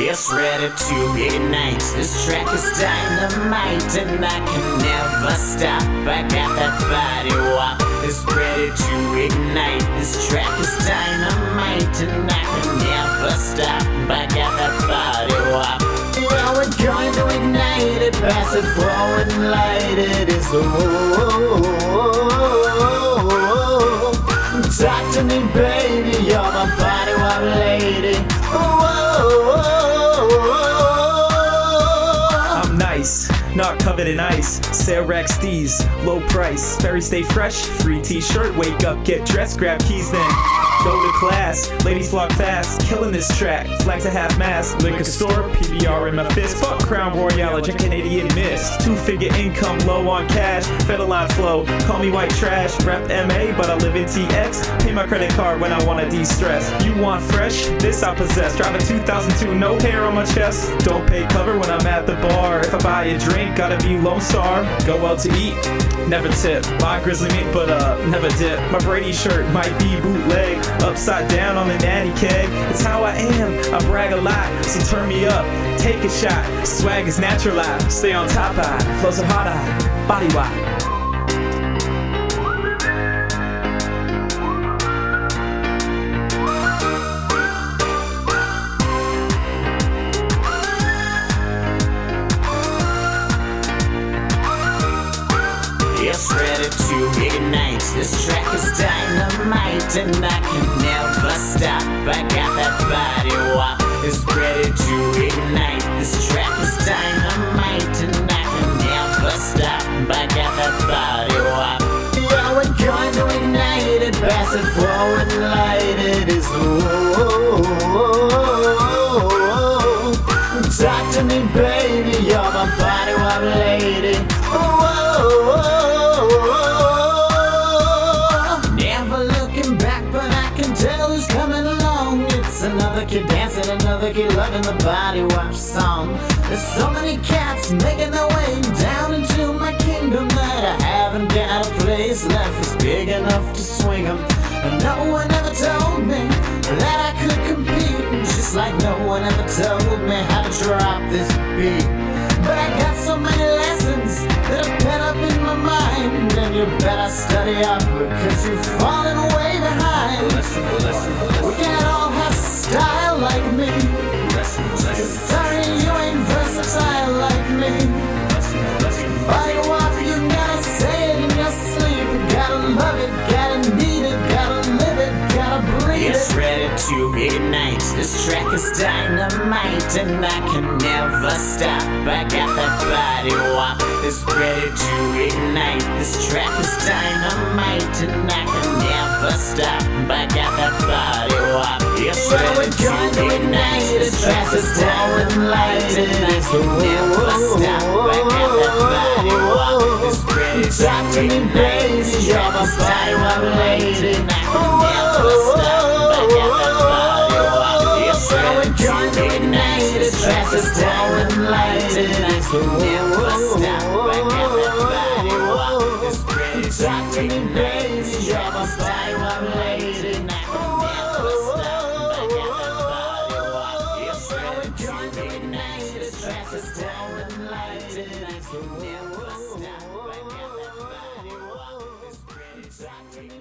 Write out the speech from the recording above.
It's ready to ignite. This track is dynamite, and I can never stop. I got that body wop. It's ready to ignite. This track is dynamite, and I can never stop. I got that body wop. Yeah, we're going to ignite it, pass it forward and light it. It's the whoa. Talk to me, baby. Not covered in ice. Rack steez, low price. Ferry stay fresh, free t-shirt. Wake up, get dressed, grab keys, then go to class. Ladies flock fast, killing this track. Flag to half mast, liquor store, PBR in my fist. Fuck Crown Royal, drink Canadian Mist. Two figure income, low on cash. Federline flow, call me white trash. Rep MA, but I live in TX. Pay my credit card when I wanna de-stress. You want fresh? This I possess. Drive a 2002, no hair on my chest. Don't pay cover when I'm at the bar. If I buy a drink, gotta be Lone Star. Go out to eat, never tip. Buy grizzly meat, but uh, never dip. My Brady shirt might be bootleg. Upside down on the natty keg. It's how I am. I brag a lot, so turn me up. Take a shot. Swag is natural. I stay on top. I flow so hot. I body wide. To ignite. This track is dynamite, and I can never stop. I got that body wop. It's ready to ignite. This track is dynamite, and I can never stop. I got that body wop. Yeah, we're going to ignite it, pass it forward, light it. It's whoa. Talk to me, baby. Another kid loving the body wop song. There's so many cats making their way down into my kingdom that I haven't got a place left that's big enough to swing 'em. And no one ever told me that I could compete, just like no one ever told me how to drop this beat. But I got so many lessons that are pent up in my mind, and you better study up because you're falling to ignite. This track is dynamite, and I can never stop. I got that body wop. It's ready to ignite. This track is dynamite, and I can never stop. I got that body wop. It's ready to ignite. This track is dynamite, and I can never stop. I got that body wop. It's ready to Talk to me, baby. You're body wop lady. fastest tower in and I can never stop. Like everybody walk this place. Talk to me, baby. Drive us by one lady. Fastest tower in never stop. Like everybody walk this place. Talk to me.